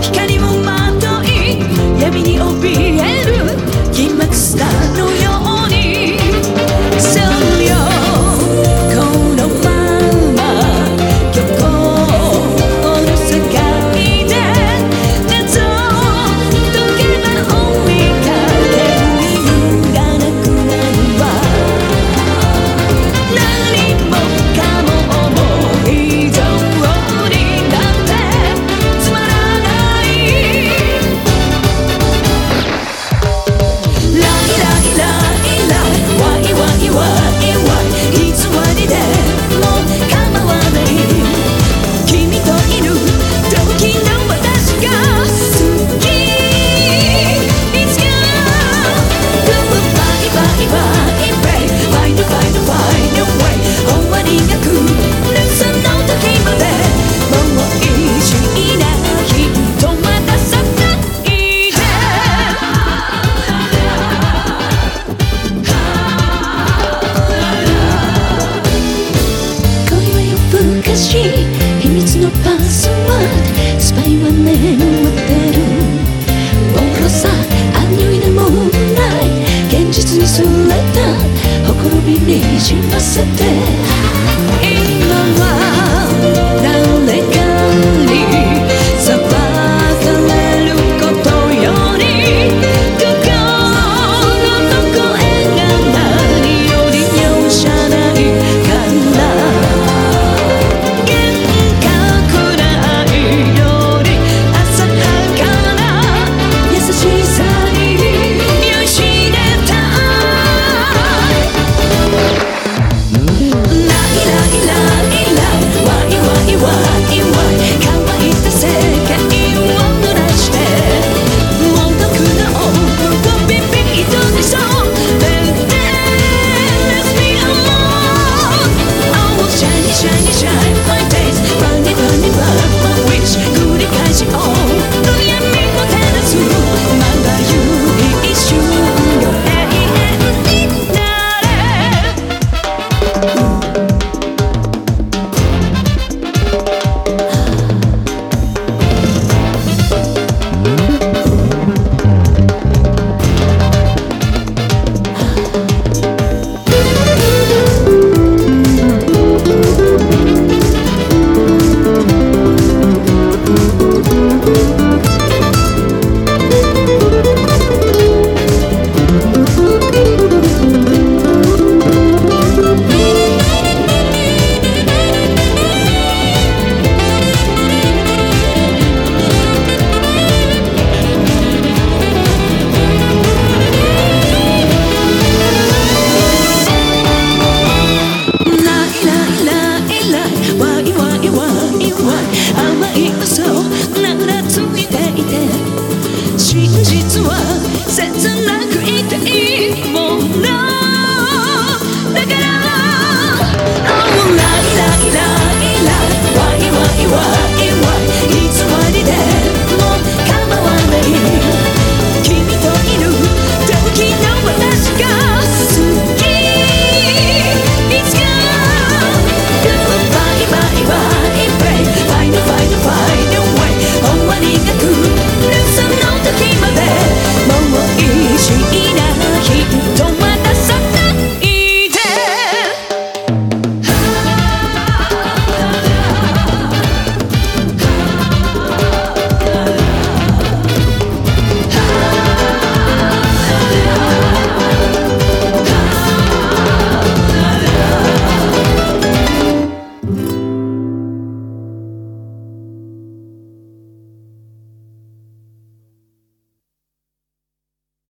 光もまとい闇に怯える銀幕スターのよう忘れたほころびにじませて